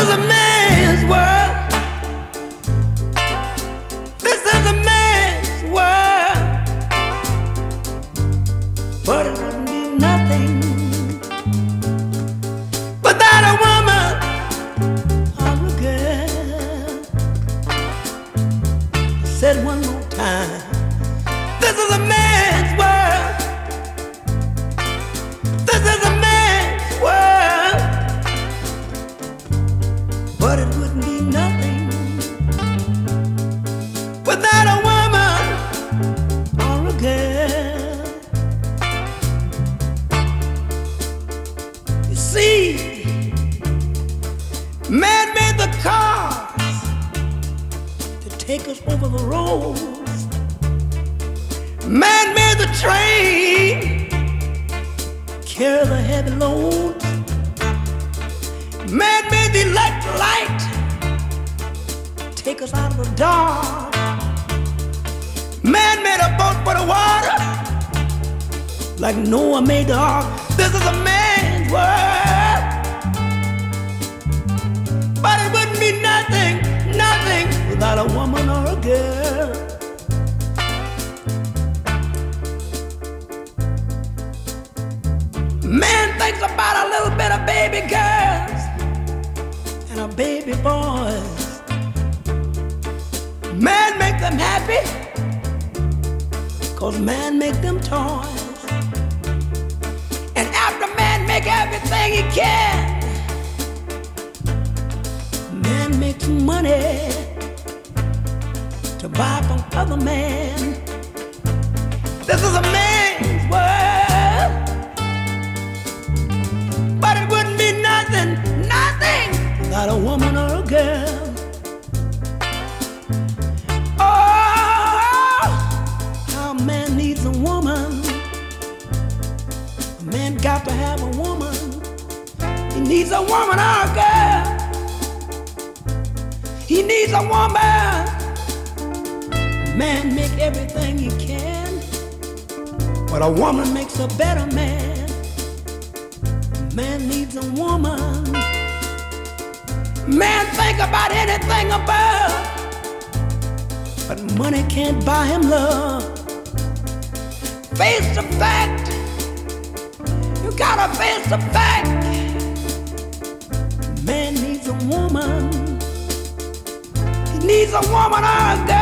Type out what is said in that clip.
is a man's world. This is a man's world. But it wouldn't be nothing without a woman girl. I said one. but it wouldn't be nothing without a woman or a girl. You see, man made the cars to take us over the roads. Man made the train, carry the heavy load. Us out of the dark. Man made a boat for the water like Noah made the ark. This is a man's world. But it wouldn't be nothing, nothing without a woman or a girl. Man thinks about a little bit of baby girls and a baby boys. Man make them happy, cause man make them toys. And after man make everything he can, man makes money to buy from other men. This is a man's world. But it wouldn't be nothing, nothing without a woman or a girl. A woman. A man got to have a woman. He needs a woman a girl. He needs a woman. Man make everything he can, but a woman makes a better man. Man needs a woman. Man think about anything above, but money can't buy him love. Face the fact. You gotta face the fact. Man needs a woman. He needs a woman or a girl.